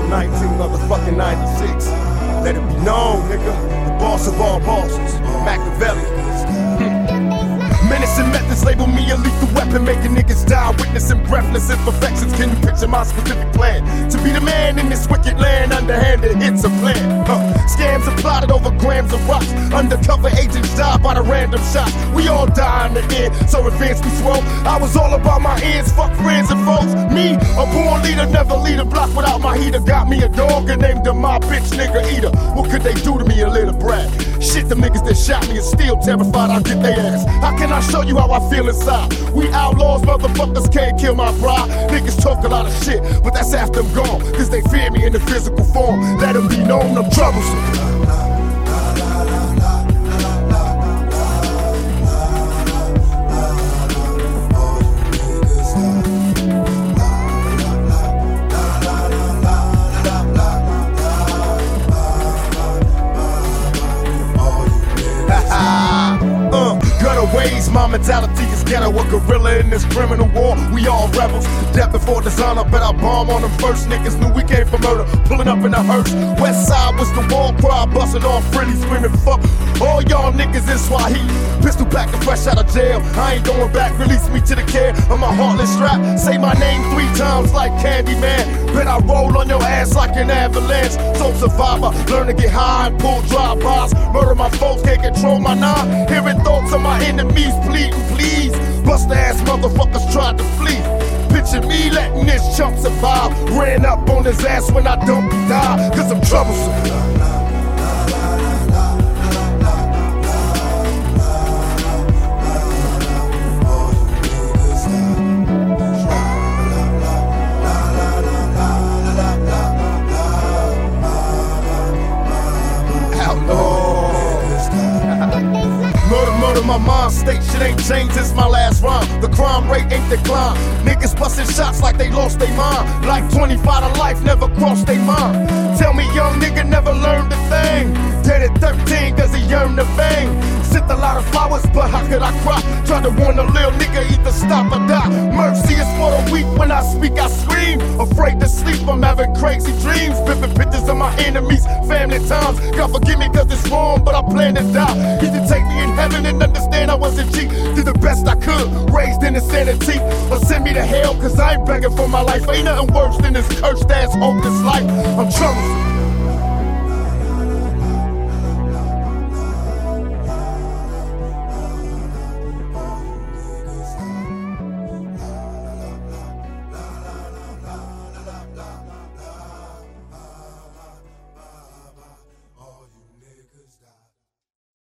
Council 19 motherfucking 96. Let it be known, nigga, the boss of all bosses, Makaveli. Witnessing breathless imperfections. Can you picture my specific plan? To be the man in this wicked land, underhanded hits a plan. Huh. Scams are plotted over grams of rocks. Undercover agents die by the random shots. We all die in the end, so advance we swole. I was all about my ends, fuck friends and foes. Me, a born leader, never lead a block without my heater. Got me a dog and named him my bitch nigga eater. What could they do to me, a little brat? Shit, the niggas that shot me are still terrified I'll get their ass. I show you how I feel inside? We outlaws, motherfuckers can't kill my pride. Niggas talk a lot of shit, but that's after I'm gone. Cause they fear me in the physical form. Let them be known I'm troublesome. my mentality is ghetto. A guerrilla in this criminal war. We all rebels. Death before dishonor, but I bomb on them first. Niggas knew we came for murder. Pulling up in a hearse. West side was the wall cry, busting off frilly, screaming fuck. All y'all niggas in Swahili. Pistol back and fresh out of jail. I ain't going back. Release me to the care of my heartless strap. Say my name three times like Candyman. Bet I roll on your ass like an avalanche. So survivor, learn to get high and pull drive-bys. Murder my folks, can't control my nine. Hearing thoughts of my enemies pleading, please. Bust ass motherfuckers tried to flee. Picture me letting this chump survive. Ran up on his ass when I don't die, cause I'm troublesome. Murder, murder, my mind state shit ain't changed since my last rhyme. The crime rate ain't declined. Niggas busting shots like they lost their mind. Like 25 to life never crossed their mind. Tell me young nigga never learned a thing. Dead at 13 cause he yearned the fame. Sent a lot of flowers, but how could I cry? Tried to warn a little nigga either stop or die. Mercy is for the weak. When I speak, I scream. Afraid to sleep, I'm having crazy dreams. Vivid pictures of my enemies, family times. God forgive me cause it's wrong, but I plan to die. Either take me in heaven and understand I wasn't cheap. Did the best I could, raised in insanity. Or send me to hell cause I ain't begging for my life. Ain't nothing worse than this cursed ass hopeless life. I'm troublesome.